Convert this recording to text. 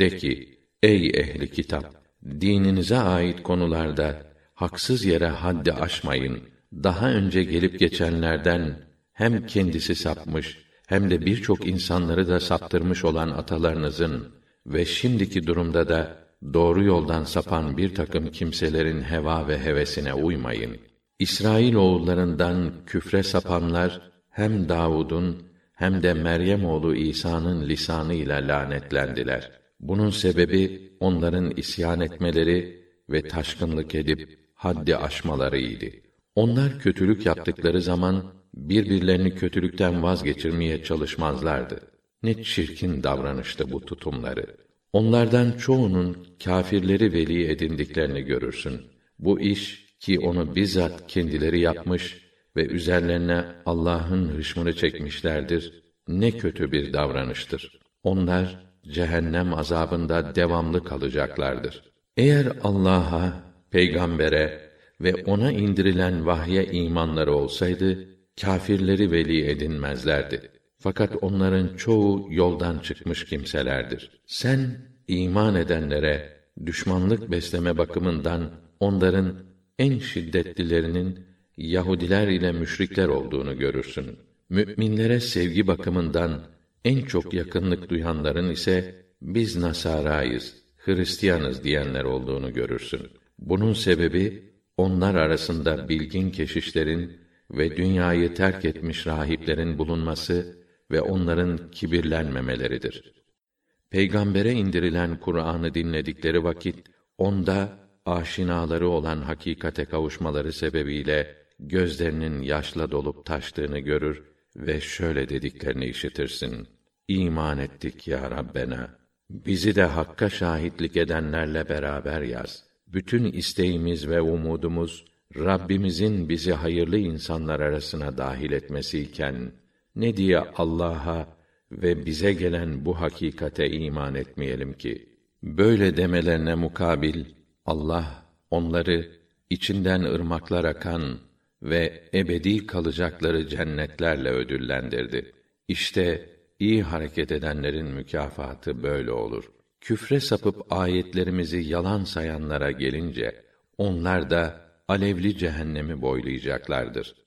De ki, ey ehli kitap! Dininize ait konularda haksız yere haddi aşmayın. Daha önce gelip geçenlerden hem kendisi sapmış hem de birçok insanları da saptırmış olan atalarınızın ve şimdiki durumda da doğru yoldan sapan bir takım kimselerin heva ve hevesine uymayın. İsrail oğullarından küfre sapanlar hem Davud'un hem de Meryem oğlu İsa'nın lisanı ile lanetlendiler. Bunun sebebi onların isyan etmeleri ve taşkınlık edip haddi aşmalarıydı. Onlar kötülük yaptıkları zaman birbirlerini kötülükten vazgeçirmeye çalışmazlardı. Ne çirkin davranıştı bu tutumları. Onlardan çoğunun kâfirleri veli edindiklerini görürsün. Bu iş ki onu bizzat kendileri yapmış ve üzerlerine Allah'ın hışmını çekmişlerdir. Ne kötü bir davranıştır. Onlar cehennem azabında devamlı kalacaklardır. Eğer Allah'a, peygambere ve ona indirilen vahye imanları olsaydı kâfirleri veli edinmezlerdi. Fakat onların çoğu yoldan çıkmış kimselerdir. Sen iman edenlere düşmanlık besleme bakımından onların en şiddetlilerinin Yahudiler ile müşrikler olduğunu görürsün. Müminlere sevgi bakımından en çok yakınlık duyanların ise biz Nasarayız, Hristiyanız diyenler olduğunu görürsün. Bunun sebebi onlar arasında bilgin keşişlerin ve dünyayı terk etmiş rahiplerin bulunması ve onların kibirlenmemeleridir. Peygambere indirilen Kur'an'ı dinledikleri vakit onda aşinaları olan hakikate kavuşmaları sebebiyle gözlerinin yaşla dolup taştığını görür ve şöyle dediklerini işitirsin. İman ettik ya Rabbena. Bizi de hakka şahitlik edenlerle beraber yaz. Bütün isteğimiz ve umudumuz Rabbimizin bizi hayırlı insanlar arasına dahil etmesi iken ne diye Allah'a ve bize gelen bu hakikate iman etmeyelim ki böyle demelerine mukabil Allah onları içinden ırmaklar akan ve ebedi kalacakları cennetlerle ödüllendirdi. İşte iyi hareket edenlerin mükafatı böyle olur. Küfre sapıp ayetlerimizi yalan sayanlara gelince onlar da alevli cehennemi boylayacaklardır.